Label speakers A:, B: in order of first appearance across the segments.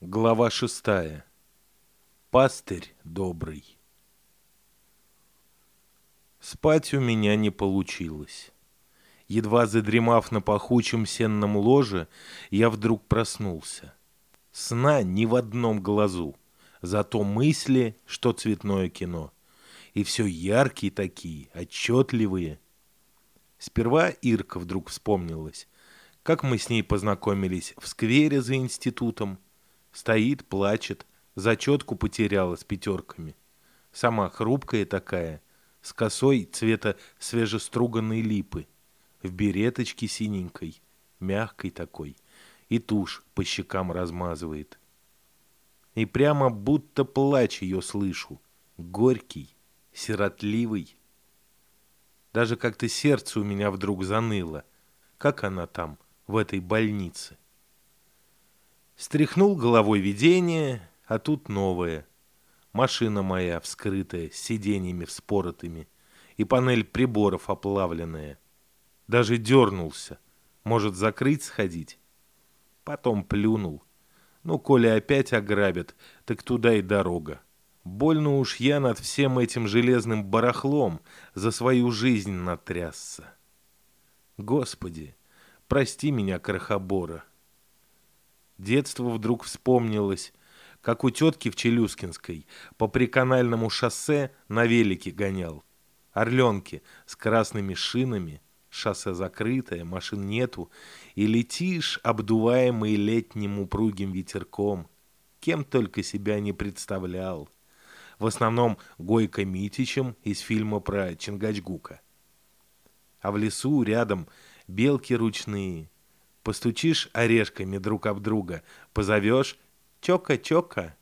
A: Глава шестая. Пастырь добрый. Спать у меня не получилось. Едва задремав на пахучем сенном ложе, я вдруг проснулся. Сна ни в одном глазу, зато мысли, что цветное кино. И все яркие такие, отчетливые. Сперва Ирка вдруг вспомнилась, как мы с ней познакомились в сквере за институтом, Стоит, плачет, зачетку потеряла с пятерками. Сама хрупкая такая, с косой цвета свежеструганной липы, в береточке синенькой, мягкой такой, и тушь по щекам размазывает. И прямо будто плач ее слышу, горький, сиротливый. Даже как-то сердце у меня вдруг заныло. Как она там, в этой больнице? Стряхнул головой видение, а тут новое. Машина моя вскрытая, с сиденьями вспоротыми, и панель приборов оплавленная. Даже дернулся. Может, закрыть сходить? Потом плюнул. Ну, коли опять ограбят, так туда и дорога. Больно уж я над всем этим железным барахлом за свою жизнь натрясся. Господи, прости меня, крохобора. Детство вдруг вспомнилось, как у тетки в Челюскинской по приканальному шоссе на велике гонял. Орленки с красными шинами, шоссе закрытое, машин нету, и летишь, обдуваемый летним упругим ветерком. Кем только себя не представлял. В основном Гойко Митичем из фильма про Чингачгука. А в лесу рядом белки ручные – Постучишь орешками друг об друга, позовешь «Чока-чока»,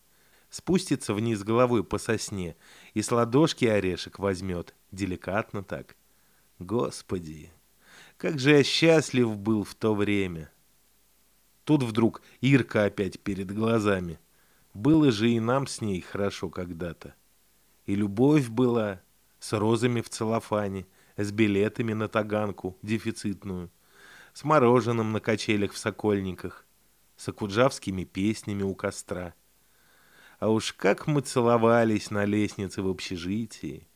A: спустится вниз головой по сосне и с ладошки орешек возьмет, деликатно так. Господи, как же я счастлив был в то время. Тут вдруг Ирка опять перед глазами. Было же и нам с ней хорошо когда-то. И любовь была с розами в целлофане, с билетами на таганку дефицитную с мороженым на качелях в Сокольниках, с акуджавскими песнями у костра. А уж как мы целовались на лестнице в общежитии.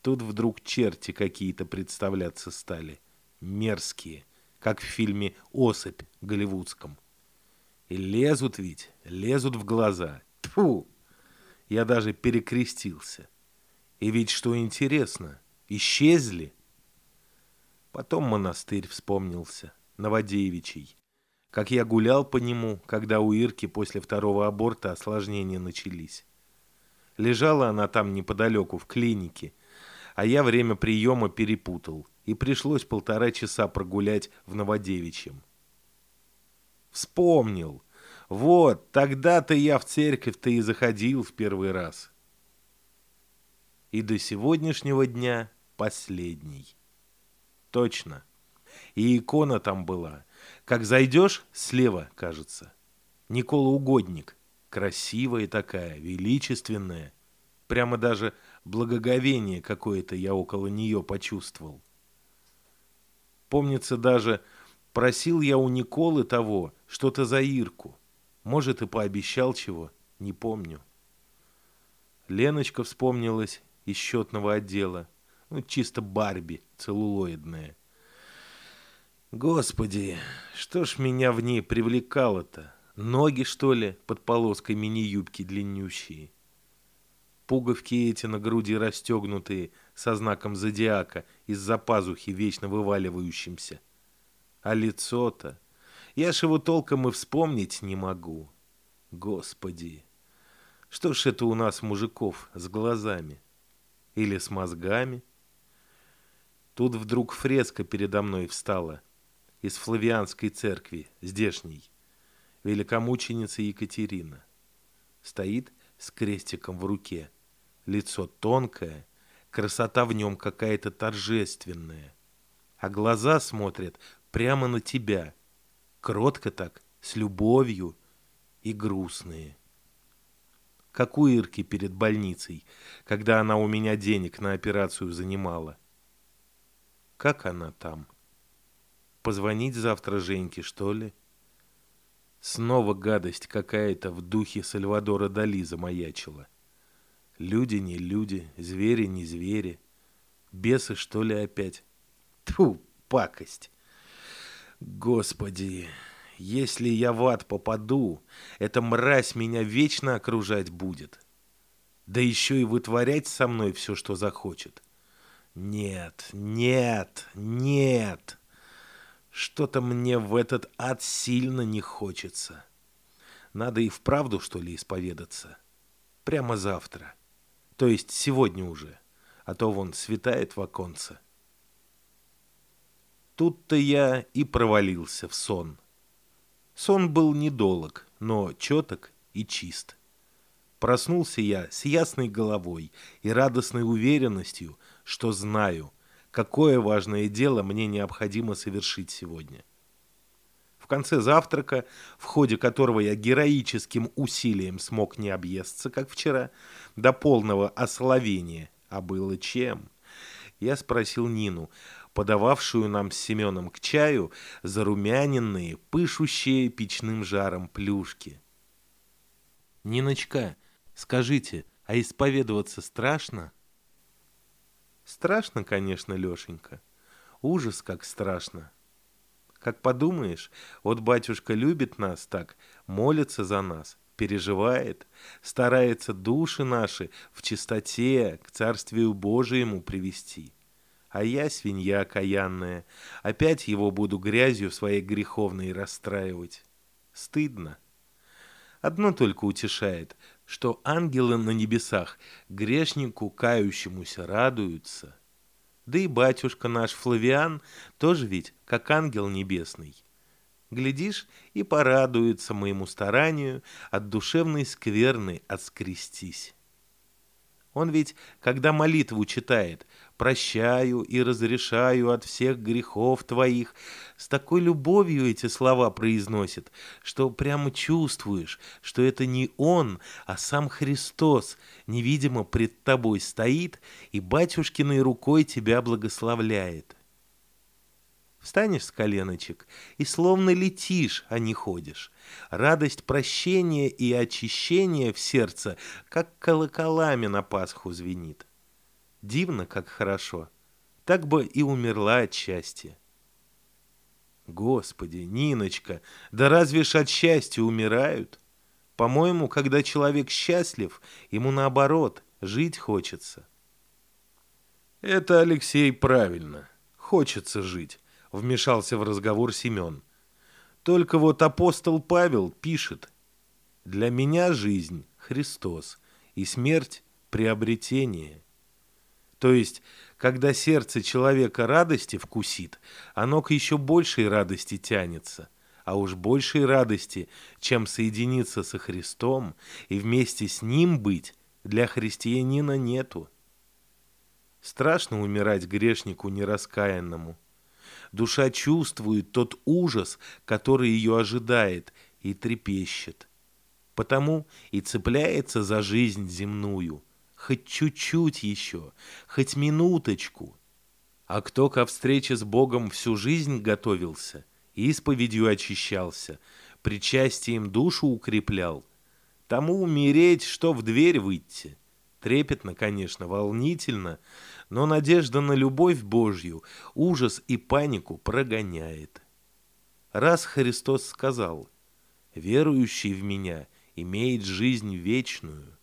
A: Тут вдруг черти какие-то представляться стали. Мерзкие, как в фильме «Особь» голливудском. И лезут ведь, лезут в глаза. Тьфу! Я даже перекрестился. И ведь что интересно, исчезли. Потом монастырь вспомнился, Новодевичий. Как я гулял по нему, когда у Ирки после второго аборта осложнения начались. Лежала она там неподалеку, в клинике, а я время приема перепутал, и пришлось полтора часа прогулять в Новодевичьем. Вспомнил. Вот, тогда-то я в церковь-то и заходил в первый раз. И до сегодняшнего дня последний. Точно. И икона там была. Как зайдешь, слева, кажется. Никола Угодник. Красивая такая, величественная. Прямо даже благоговение какое-то я около нее почувствовал. Помнится даже, просил я у Николы того, что-то за Ирку. Может, и пообещал чего, не помню. Леночка вспомнилась из счетного отдела. Ну, чисто Барби целлулоидная. Господи, что ж меня в ней привлекало-то? Ноги, что ли, под полоской мини-юбки длиннющие? Пуговки эти на груди расстегнутые, со знаком зодиака, из-за пазухи вечно вываливающимся. А лицо-то... Я ж его толком и вспомнить не могу. Господи, что ж это у нас мужиков с глазами? Или с мозгами? Тут вдруг фреска передо мной встала из Флавианской церкви, здешней, великомученица Екатерина. Стоит с крестиком в руке, лицо тонкое, красота в нем какая-то торжественная, а глаза смотрят прямо на тебя, кротко так, с любовью и грустные. Как у Ирки перед больницей, когда она у меня денег на операцию занимала – как она там? Позвонить завтра Женьке, что ли? Снова гадость какая-то в духе Сальвадора Дали замаячила. Люди не люди, звери не звери. Бесы, что ли, опять? Тьфу, пакость. Господи, если я в ад попаду, эта мразь меня вечно окружать будет. Да еще и вытворять со мной все, что захочет. Нет, нет, нет. Что-то мне в этот ад сильно не хочется. Надо и вправду, что ли, исповедаться. Прямо завтра. То есть сегодня уже. А то вон светает в оконце. Тут-то я и провалился в сон. Сон был недолг, но четок и чист. Проснулся я с ясной головой и радостной уверенностью, что знаю, какое важное дело мне необходимо совершить сегодня. В конце завтрака, в ходе которого я героическим усилием смог не объесться, как вчера, до полного ословения, а было чем, я спросил Нину, подававшую нам с Семеном к чаю зарумяненные, пышущие печным жаром плюшки. «Ниночка, скажите, а исповедоваться страшно?» «Страшно, конечно, Лешенька. Ужас, как страшно. Как подумаешь, вот батюшка любит нас так, молится за нас, переживает, старается души наши в чистоте к Царствию Божиему привести. А я, свинья окаянная, опять его буду грязью своей греховной расстраивать. Стыдно. Одно только утешает, что ангелы на небесах грешнику кающемуся радуются – да и батюшка наш Флавиан тоже ведь как ангел небесный. Глядишь, и порадуется моему старанию от душевной скверны отскрестись. Он ведь, когда молитву читает «Прощаю и разрешаю от всех грехов твоих», с такой любовью эти слова произносит, что прямо чувствуешь, что это не он, а сам Христос невидимо пред тобой стоит и батюшкиной рукой тебя благословляет. Встанешь с коленочек и словно летишь, а не ходишь. Радость прощения и очищения в сердце, как колоколами на Пасху звенит. Дивно, как хорошо. Так бы и умерла от счастья. Господи, Ниночка, да разве ж от счастья умирают? По-моему, когда человек счастлив, ему наоборот, жить хочется. Это, Алексей, правильно. Хочется жить вмешался в разговор Семен. Только вот апостол Павел пишет, «Для меня жизнь – Христос, и смерть – приобретение». То есть, когда сердце человека радости вкусит, оно к еще большей радости тянется, а уж большей радости, чем соединиться со Христом и вместе с Ним быть, для христианина нету. Страшно умирать грешнику нераскаянному – Душа чувствует тот ужас, который ее ожидает, и трепещет. Потому и цепляется за жизнь земную. Хоть чуть-чуть еще, хоть минуточку. А кто ко встрече с Богом всю жизнь готовился, исповедью очищался, причастием душу укреплял, тому умереть, что в дверь выйти. Трепетно, конечно, волнительно, но надежда на любовь Божью ужас и панику прогоняет. Раз Христос сказал, «Верующий в Меня имеет жизнь вечную»,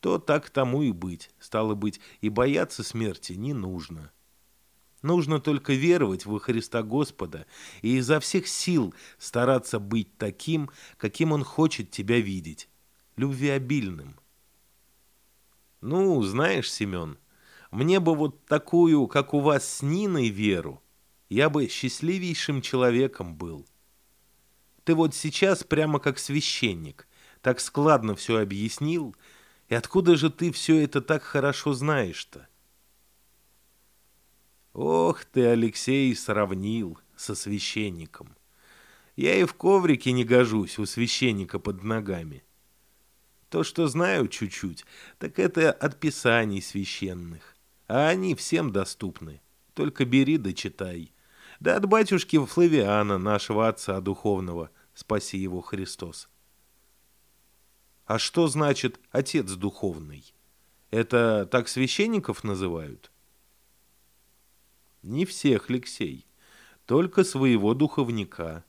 A: то так тому и быть, стало быть, и бояться смерти не нужно. Нужно только веровать во Христа Господа и изо всех сил стараться быть таким, каким Он хочет тебя видеть, любвеобильным. Ну, знаешь, Семен, мне бы вот такую, как у вас с Ниной, Веру. Я бы счастливейшим человеком был. Ты вот сейчас прямо как священник. Так складно все объяснил. И откуда же ты все это так хорошо знаешь-то? Ох ты, Алексей, сравнил со священником. Я и в коврике не гожусь у священника под ногами. То, что знаю чуть-чуть, так это от писаний священных а они всем доступны. Только бери да читай. Да от батюшки Флавиана, нашего отца духовного, спаси его Христос. А что значит отец духовный? Это так священников называют? Не всех, Алексей, только своего духовника.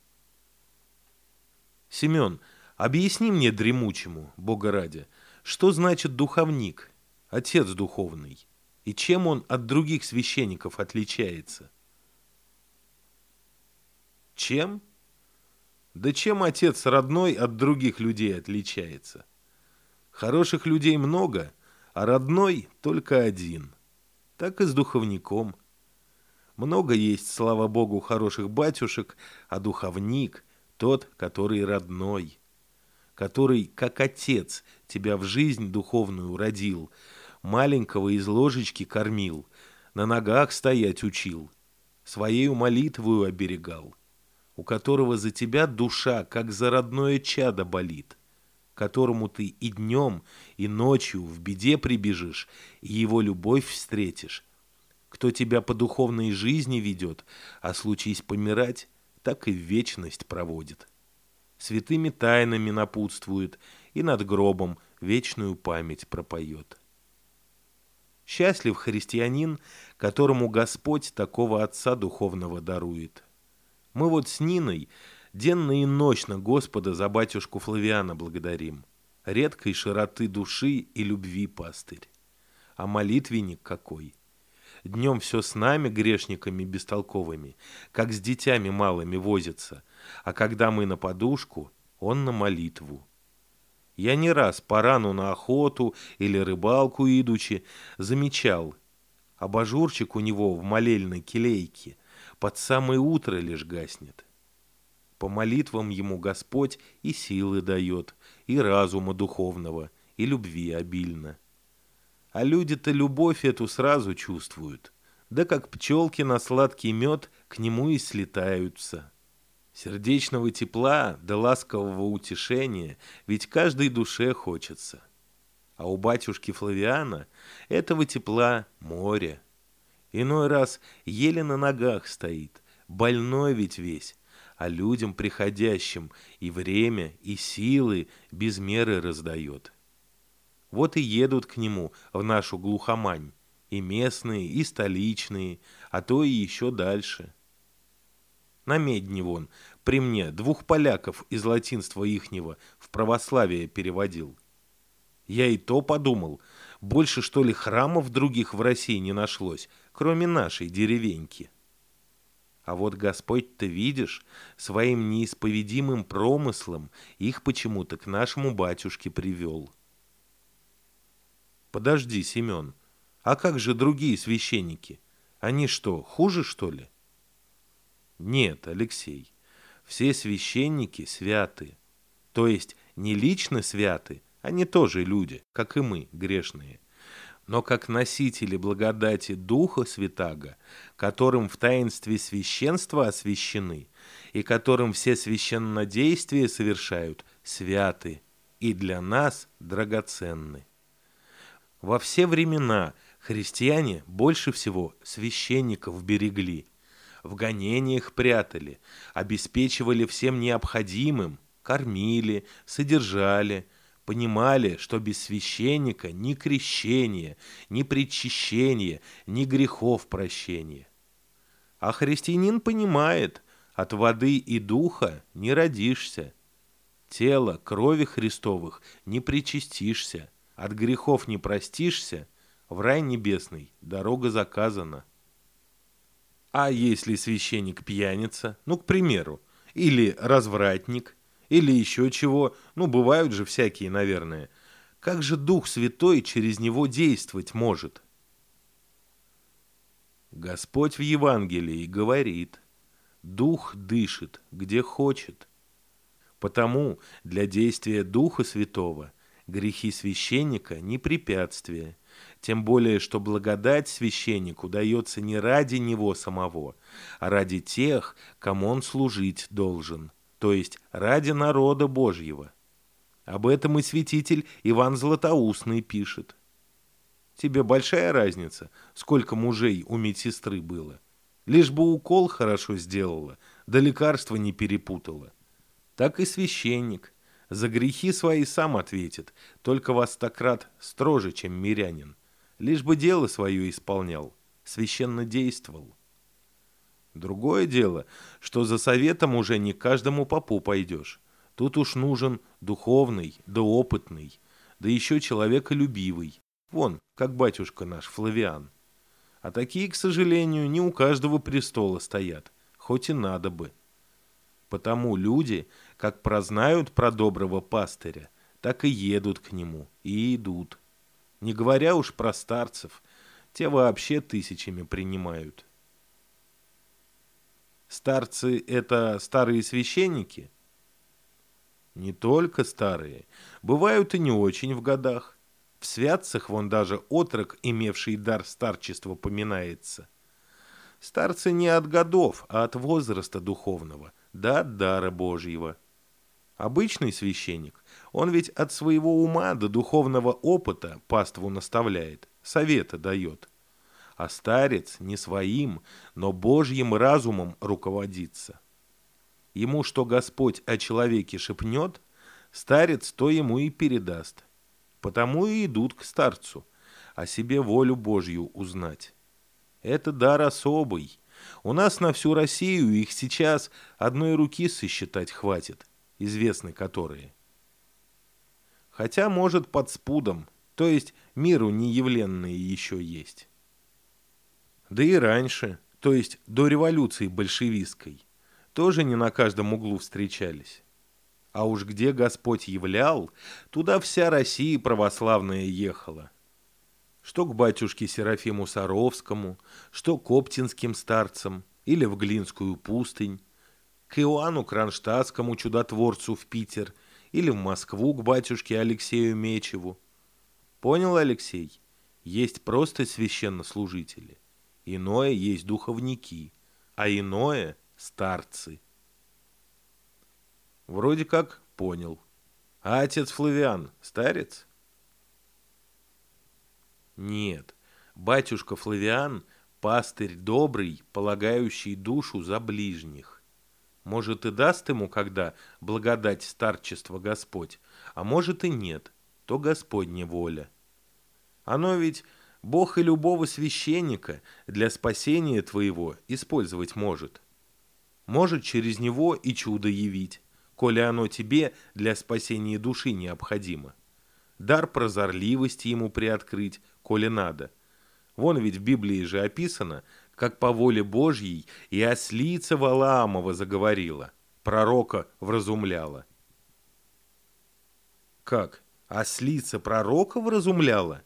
A: Семен, объясни мне дремучему, Бога ради, что значит духовник, отец духовный, и чем он от других священников отличается? Чем? Да чем отец родной от других людей отличается? Хороших людей много, а родной только один. Так и с духовником. Много есть, слава богу, хороших батюшек, а духовник – тот, который родной, который, как отец, тебя в жизнь духовную родил, маленького из ложечки кормил, на ногах стоять учил, своею молитвою оберегал, у которого за тебя душа, как за родное чадо болит, которому ты и днем, и ночью в беде прибежишь, и его любовь встретишь, кто тебя по духовной жизни ведет, а случись помирать, так и вечность проводит. Святыми тайнами напутствует и над гробом вечную память пропоет. Счастлив христианин, которому Господь такого Отца Духовного дарует. Мы вот с Ниной денно и ночно Господа за батюшку Флавиана благодарим. Редкой широты души и любви пастырь. А молитвенник какой! Днем все с нами, грешниками бестолковыми, как с детьми малыми возится, а когда мы на подушку, он на молитву. Я не раз по рану на охоту или рыбалку идучи замечал, абажурчик у него в молельной келейке под самое утро лишь гаснет. По молитвам ему Господь и силы дает, и разума духовного, и любви обильно. А люди-то любовь эту сразу чувствуют. Да как пчелки на сладкий мед к нему и слетаются. Сердечного тепла да ласкового утешения ведь каждой душе хочется. А у батюшки Флавиана этого тепла море. Иной раз еле на ногах стоит, больной ведь весь, а людям приходящим и время, и силы без меры раздает. Вот и едут к нему в нашу глухомань, и местные, и столичные, а то и еще дальше. На медне вон, при мне, двух поляков из латинства ихнего в православие переводил. Я и то подумал, больше что ли храмов других в России не нашлось, кроме нашей деревеньки. А вот Господь-то, видишь, своим неисповедимым промыслом их почему-то к нашему батюшке привел. Подожди, Семен, а как же другие священники? Они что, хуже, что ли? Нет, Алексей, все священники святы. То есть не лично святы, они тоже люди, как и мы, грешные но как носители благодати Духа Святаго, которым в таинстве священства освящены, и которым все священнодействия совершают, святы и для нас драгоценны. Во все времена христиане больше всего священников берегли, в гонениях прятали, обеспечивали всем необходимым, кормили, содержали – понимали, что без священника ни крещения, ни причащения, ни грехов прощения. А христианин понимает, от воды и духа не родишься. Тело, крови Христовых не причастишься, от грехов не простишься, в рай небесный дорога заказана. А если священник пьяница, ну, к примеру, или развратник – или еще чего. Ну, бывают же всякие, наверное. Как же Дух Святой через него действовать может? Господь в Евангелии говорит, Дух дышит, где хочет. Потому для действия Духа Святого грехи священника не препятствие, тем более, что благодать священнику дается не ради него самого, а ради тех, кому он служить должен – то есть ради народа Божьего. Об этом и святитель Иван Златоустный пишет. Тебе большая разница, сколько мужей у медсестры было. Лишь бы укол хорошо сделала, да лекарства не перепутала. так и священник. За грехи свои сам ответит, только так строже, чем мирянин. Лишь бы дело свое исполнял, священно действовал. Другое дело, что за советом уже не каждому попу пойдешь. Тут уж нужен духовный, да опытный, да еще человеколюбивый. Вон, как батюшка наш Флавиан. А такие, к сожалению, не у каждого престола стоят, хоть и надо бы. Потому люди, как прознают про доброго пастыря, так и едут к нему, и идут. Не говоря уж про старцев, те вообще тысячами принимают. Старцы — это старые священники? Не только старые. Бывают и не очень в годах. В святцах вон даже отрок, имевший дар старчества, поминается. Старцы не от годов, а от возраста духовного, да от дара Божьего. Обычный священник, он ведь от своего ума до духовного опыта паству наставляет, совета дает а старец не своим, но Божьим разумом руководится. Ему что Господь о человеке шепнет, старец то ему и передаст. Потому и идут к старцу, о себе волю Божью узнать. Это дар особый. У нас на всю Россию их сейчас одной руки сосчитать хватит, известны которые. Хотя, может, под спудом, то есть миру неявленные еще есть. Да и раньше, то есть до революции большевистской, тоже не на каждом углу встречались. А уж где Господь являл, туда вся Россия православная ехала. Что к батюшке Серафиму Саровскому, что к оптинским старцам или в Глинскую пустынь, к Иоанну Кронштадтскому чудотворцу в Питер или в Москву к батюшке Алексею Мечеву. Понял, Алексей? Есть просто священнослужители. Иное есть духовники, а иное – старцы. Вроде как понял. А отец Флавиан – старец? Нет, батюшка Флавиан – пастырь добрый, полагающий душу за ближних. Может, и даст ему когда благодать старчества Господь, а может и нет, то Господня воля. Оно ведь Бог и любого священника для спасения твоего использовать может. Может через него и чудо явить, коли оно тебе для спасения души необходимо. Дар прозорливости ему приоткрыть, коли надо. Вон ведь в Библии же описано, как по воле Божьей и ослица Валаамова заговорила, пророка вразумляла. Как? Ослица пророка вразумляла?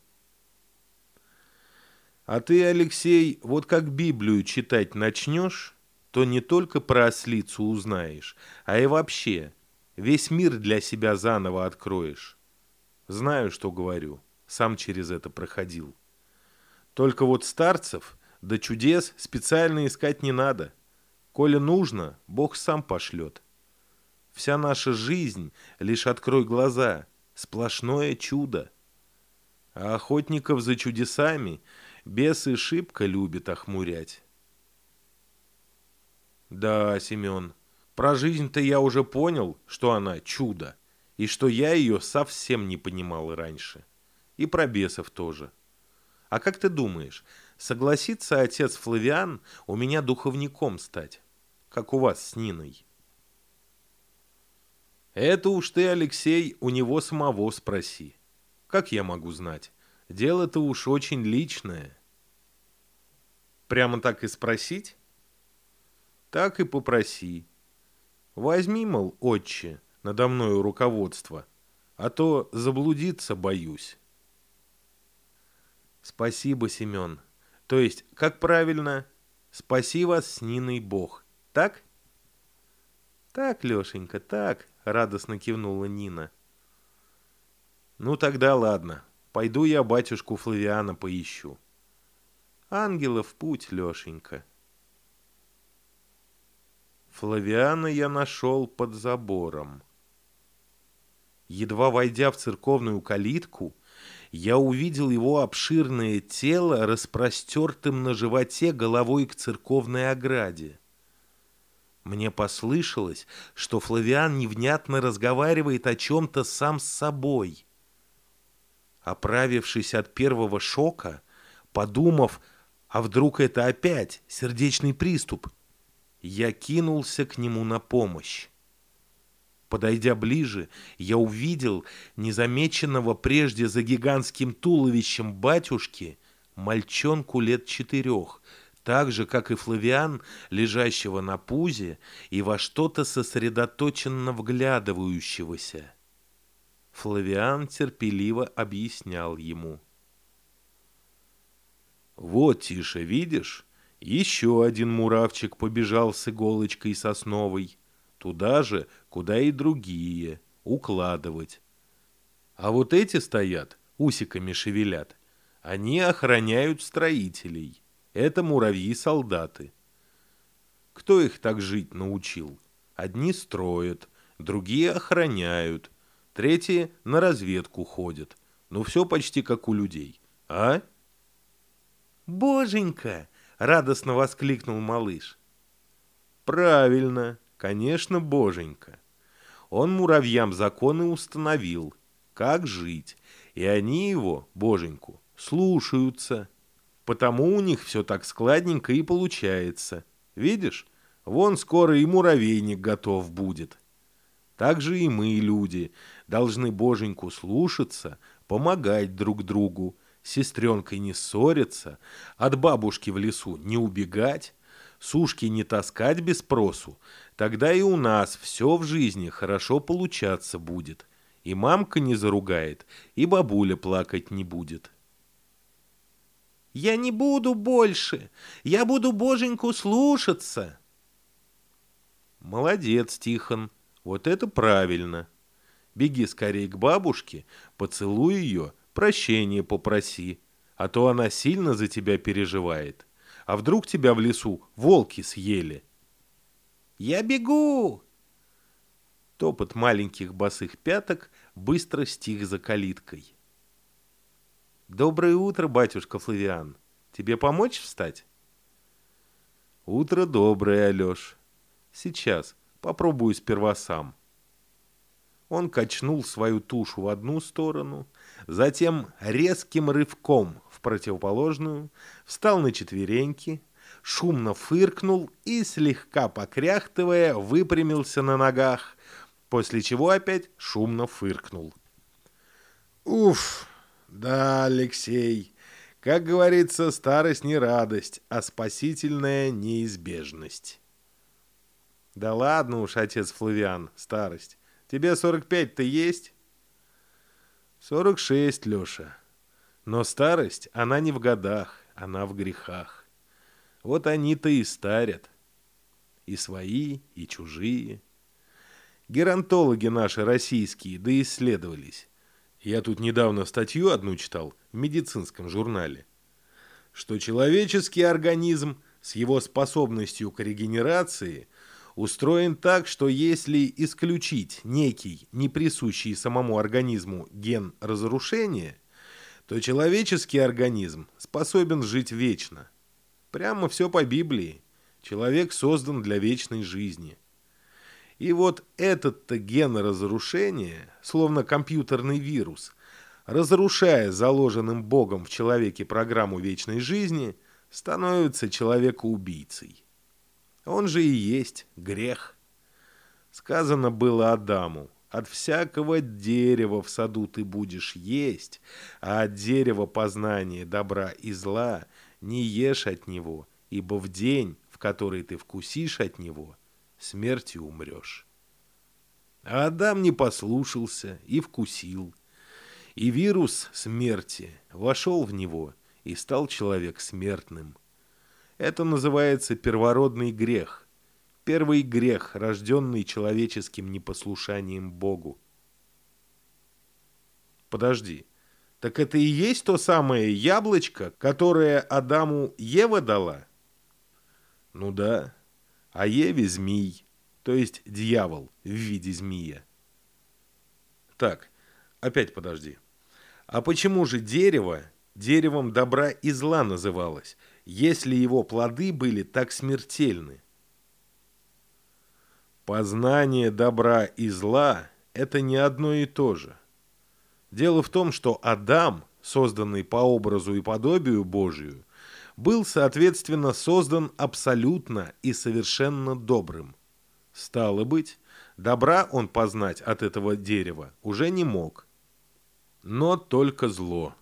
A: А ты, Алексей, вот как Библию читать начнешь, то не только про ослицу узнаешь, а и вообще весь мир для себя заново откроешь. Знаю, что говорю, сам через это проходил. Только вот старцев да чудес специально искать не надо. Коли нужно, Бог сам пошлет. Вся наша жизнь, лишь открой глаза, сплошное чудо. А охотников за чудесами – Бесы шибко любят охмурять. Да, Семен, про жизнь-то я уже понял, что она чудо, и что я ее совсем не понимал раньше. И про бесов тоже. А как ты думаешь, согласится отец Флавиан у меня духовником стать, как у вас с Ниной? Это уж ты, Алексей, у него самого спроси. Как я могу знать? Дело-то уж очень личное. Прямо так и спросить? Так и попроси. Возьми, мол, отче, надо мною руководство, а то заблудиться боюсь. Спасибо, Семен. То есть, как правильно, спаси вас с Ниной Бог, так? Так, Лешенька, так, радостно кивнула Нина. Ну тогда ладно, пойду я батюшку Флавиана поищу. Ангела в путь, Лешенька. Флавиана я нашел под забором. Едва войдя в церковную калитку, я увидел его обширное тело распростертым на животе головой к церковной ограде. Мне послышалось, что Флавиан невнятно разговаривает о чем-то сам с собой. Оправившись от первого шока, подумав, а вдруг это опять сердечный приступ, я кинулся к нему на помощь. Подойдя ближе, я увидел незамеченного прежде за гигантским туловищем батюшки мальчонку лет четырех, так же, как и Флавиан, лежащего на пузе и во что-то сосредоточенно вглядывающегося. Флавиан терпеливо объяснял ему. «Вот, Тише, видишь, еще один муравчик побежал с иголочкой сосновой, туда же, куда и другие, укладывать. А вот эти стоят, усиками шевелят, они охраняют строителей». Это муравьи-солдаты. Кто их так жить научил? Одни строят, другие охраняют, третьи на разведку ходят. Ну, все почти как у людей. А? «Боженька!» — радостно воскликнул малыш. «Правильно, конечно, боженька. Он муравьям законы установил, как жить, и они его, боженьку, слушаются». Потому у них все так складненько и получается. Видишь, вон скоро и муравейник готов будет. Так же и мы, люди, должны боженьку слушаться, помогать друг другу, сестренкой не ссориться, от бабушки в лесу не убегать, сушки не таскать без спросу, тогда и у нас все в жизни хорошо получаться будет. И мамка не заругает, и бабуля плакать не будет. Я не буду больше. Я буду боженьку слушаться. Молодец, Тихон. Вот это правильно. Беги скорее к бабушке, поцелуй ее, прощение попроси, а то она сильно за тебя переживает. А вдруг тебя в лесу волки съели? Я бегу! Топот маленьких босых пяток быстро стих за калиткой. «Доброе утро, батюшка Флавиан. Тебе помочь встать?» «Утро доброе, Алеш. Сейчас. Попробую сперва сам». Он качнул свою тушу в одну сторону, затем резким рывком в противоположную, встал на четвереньки, шумно фыркнул и, слегка покряхтывая, выпрямился на ногах, после чего опять шумно фыркнул. «Уф!» Да, Алексей, как говорится, старость не радость, а спасительная неизбежность. Да ладно уж, отец Флавиан, старость. Тебе 45-то есть? 46, Леша. Но старость, она не в годах, она в грехах. Вот они-то и старят. И свои, и чужие. Геронтологи наши российские доисследовались. Я тут недавно статью одну читал в медицинском журнале, что человеческий организм с его способностью к регенерации устроен так, что если исключить некий, не присущий самому организму ген разрушения, то человеческий организм способен жить вечно. Прямо все по Библии. Человек создан для вечной жизни – и вот этот-то ген разрушения, словно компьютерный вирус, разрушая заложенным Богом в человеке программу вечной жизни, становится человека-убийцей. Он же и есть грех. Сказано было Адаму, от всякого дерева в саду ты будешь есть, а от дерева познания добра и зла не ешь от него, ибо в день, в который ты вкусишь от него – смертью умрешь. А Адам не послушался и вкусил. И вирус смерти вошел в него и стал человек смертным. Это называется первородный грех. Первый грех, рожденный человеческим непослушанием Богу. Подожди, так это и есть то самое яблочко, которое Адаму Ева дала? Ну да, а Еве змей, то есть дьявол в виде змея. Так, опять подожди. А почему же дерево деревом добра и зла называлось, если его плоды были так смертельны? Познание добра и зла – это не одно и то же. Дело в том, что Адам, созданный по образу и подобию Божию, был, соответственно, создан абсолютно и совершенно добрым. Стало быть, добра он познать от этого дерева уже не мог. Но только зло.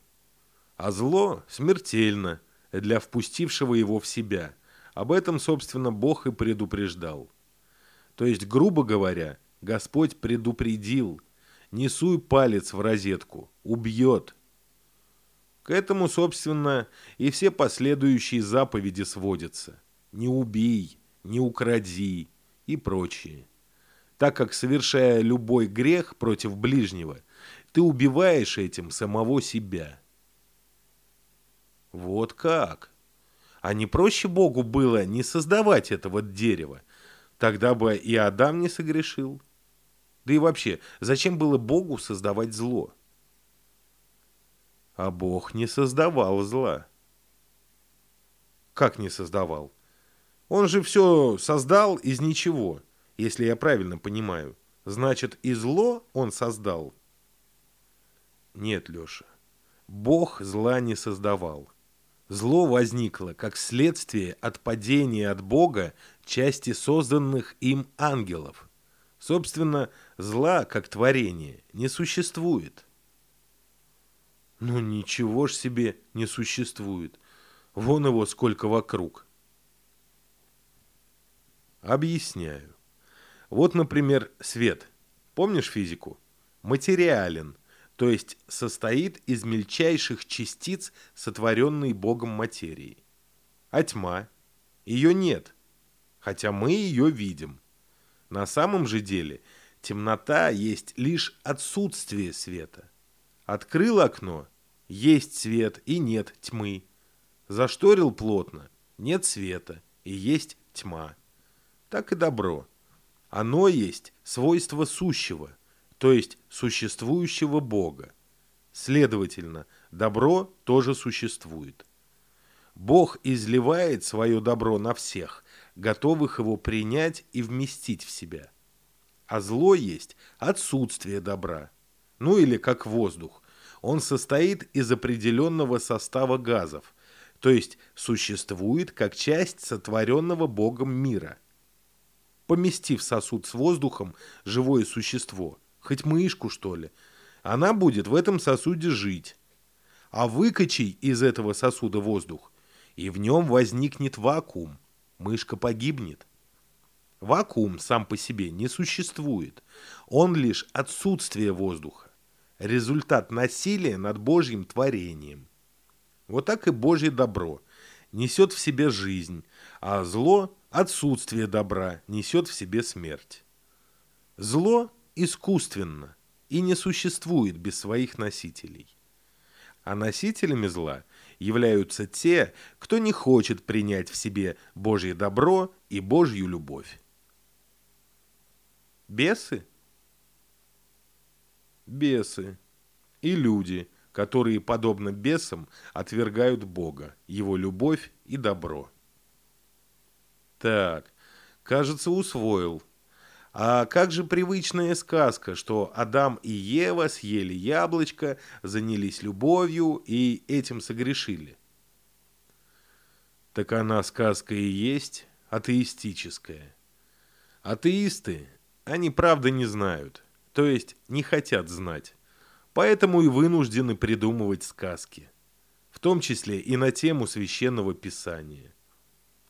A: А зло смертельно для впустившего его в себя. Об этом, собственно, Бог и предупреждал. То есть, грубо говоря, Господь предупредил, не суй палец в розетку, убьет. К этому, собственно, и все последующие заповеди сводятся. Не убей, не укради и прочее. Так как, совершая любой грех против ближнего, ты убиваешь этим самого себя. Вот как? А не проще Богу было не создавать этого дерева? Тогда бы и Адам не согрешил. Да и вообще, зачем было Богу создавать зло? А Бог не создавал зла. Как не создавал? Он же все создал из ничего, если я правильно понимаю. Значит, и зло он создал? Нет, Леша, Бог зла не создавал. Зло возникло как следствие от падения от Бога части созданных им ангелов. Собственно, зла, как творение, не существует. Ну ничего ж себе не существует. Вон его сколько вокруг. Объясняю. Вот, например, свет. Помнишь физику? Материален – то есть состоит из мельчайших частиц, сотворенной Богом материи. А тьма? Ее нет, хотя мы ее видим. На самом же деле темнота есть лишь отсутствие света. Открыл окно – есть свет и нет тьмы. Зашторил плотно – нет света и есть тьма. Так и добро. Оно есть свойство сущего – то есть существующего Бога. Следовательно, добро тоже существует. Бог изливает свое добро на всех, готовых его принять и вместить в себя. А зло есть отсутствие добра. Ну или как воздух. Он состоит из определенного состава газов, то есть существует как часть сотворенного Богом мира. Поместив сосуд с воздухом живое существо – хоть мышку, что ли. Она будет в этом сосуде жить. А выкачай из этого сосуда воздух, и в нем возникнет вакуум. Мышка погибнет. Вакуум сам по себе не существует. Он лишь отсутствие воздуха. Результат насилия над Божьим творением. Вот так и Божье добро несет в себе жизнь, а зло, отсутствие добра, несет в себе смерть. Зло искусственно и не существует без своих носителей. А носителями зла являются те, кто не хочет принять в себе Божье добро и Божью любовь. Бесы? Бесы. И люди, которые, подобно бесам, отвергают Бога, Его любовь и добро. Так, кажется, усвоил – а как же привычная сказка, что Адам и Ева съели яблочко, занялись любовью и этим согрешили? Так она сказка и есть атеистическая. Атеисты, они правда не знают, то есть не хотят знать, поэтому и вынуждены придумывать сказки, в том числе и на тему священного писания.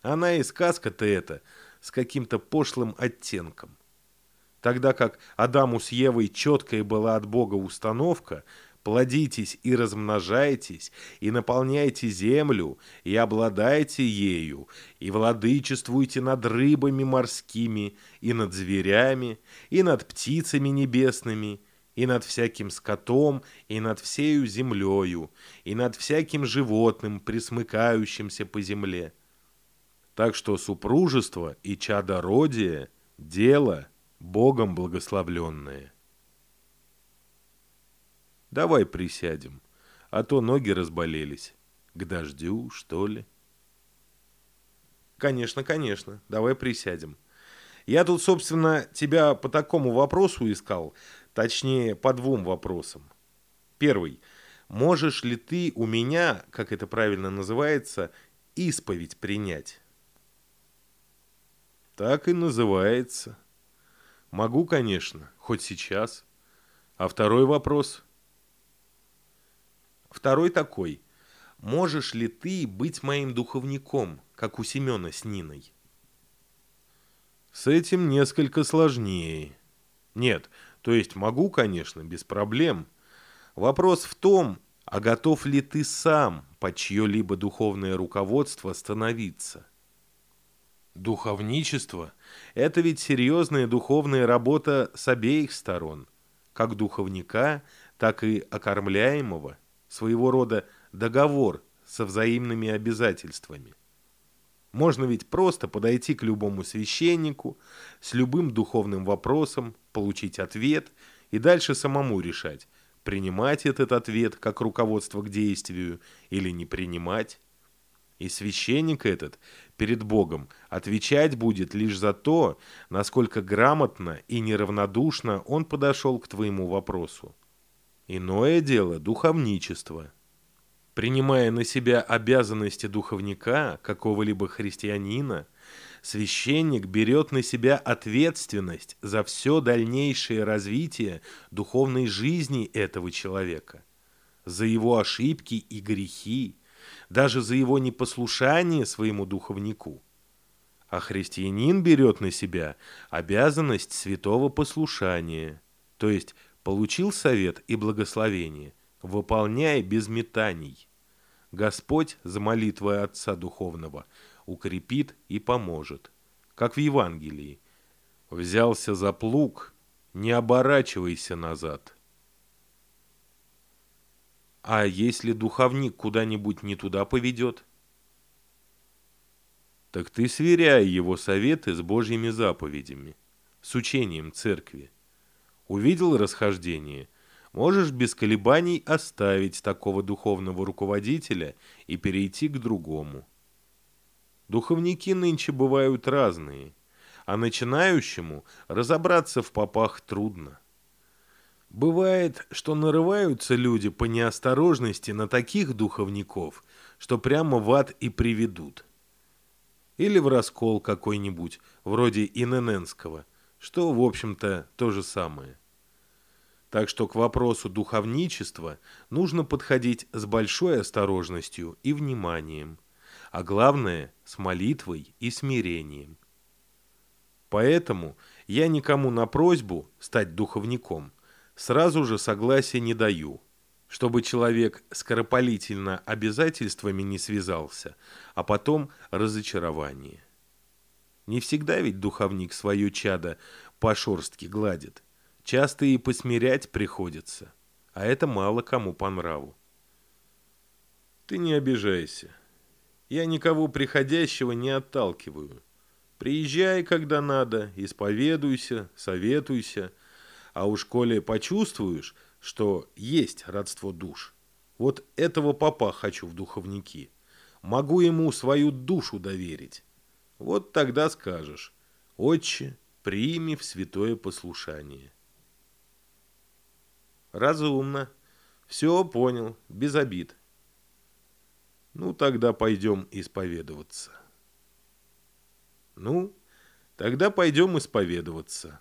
A: Она и сказка-то эта с каким-то пошлым оттенком тогда как Адаму с Евой четкая была от Бога установка «плодитесь и размножайтесь, и наполняйте землю, и обладайте ею, и владычествуйте над рыбами морскими, и над зверями, и над птицами небесными, и над всяким скотом, и над всею землею, и над всяким животным, присмыкающимся по земле». Так что супружество и чадородие – дело – Богом благословленные. Давай присядем, а то ноги разболелись. К дождю, что ли? Конечно, конечно, давай присядем. Я тут, собственно, тебя по такому вопросу искал, точнее, по двум вопросам. Первый. Можешь ли ты у меня, как это правильно называется, исповедь принять? Так и называется. Могу, конечно, хоть сейчас. А второй вопрос? Второй такой. Можешь ли ты быть моим духовником, как у Семена с Ниной? С этим несколько сложнее. Нет, то есть могу, конечно, без проблем. Вопрос в том, а готов ли ты сам под чье-либо духовное руководство становиться? Духовничество – это ведь серьезная духовная работа с обеих сторон, как духовника, так и окормляемого, своего рода договор со взаимными обязательствами – можно ведь просто подойти к любому священнику, с любым духовным вопросом, получить ответ и дальше самому решать, принимать этот ответ как руководство к действию или не принимать. И священник этот перед Богом отвечать будет лишь за то, насколько грамотно и неравнодушно он подошел к твоему вопросу. Иное дело – духовничество – Принимая на себя обязанности духовника, какого-либо христианина, священник берет на себя ответственность за все дальнейшее развитие духовной жизни этого человека, за его ошибки и грехи, даже за его непослушание своему духовнику. А христианин берет на себя обязанность святого послушания, то есть получил совет и благословение – выполняй без метаний. Господь за молитвой Отца Духовного укрепит и поможет. Как в Евангелии. Взялся за плуг, не оборачивайся назад. А если духовник куда-нибудь не туда поведет? Так ты сверяй его советы с Божьими заповедями, с учением церкви. Увидел расхождение, можешь без колебаний оставить такого духовного руководителя и перейти к другому. Духовники нынче бывают разные, а начинающему разобраться в попах трудно. Бывает, что нарываются люди по неосторожности на таких духовников, что прямо в ад и приведут. Или в раскол какой-нибудь, вроде Инененского, что, в общем-то, то же самое. Так что к вопросу духовничества нужно подходить с большой осторожностью и вниманием, а главное – с молитвой и смирением. Поэтому я никому на просьбу стать духовником сразу же согласия не даю, чтобы человек скоропалительно обязательствами не связался, а потом разочарование. Не всегда ведь духовник свое чадо по шорстке гладит – Часто и посмирять приходится, а это мало кому по нраву. Ты не обижайся. Я никого приходящего не отталкиваю. Приезжай, когда надо, исповедуйся, советуйся. А уж коли почувствуешь, что есть родство душ, вот этого папа хочу в духовники. Могу ему свою душу доверить. Вот тогда скажешь, «Отче, прими в святое послушание». Разумно. Все понял, без обид. Ну, тогда пойдем исповедоваться. Ну, тогда пойдем исповедоваться.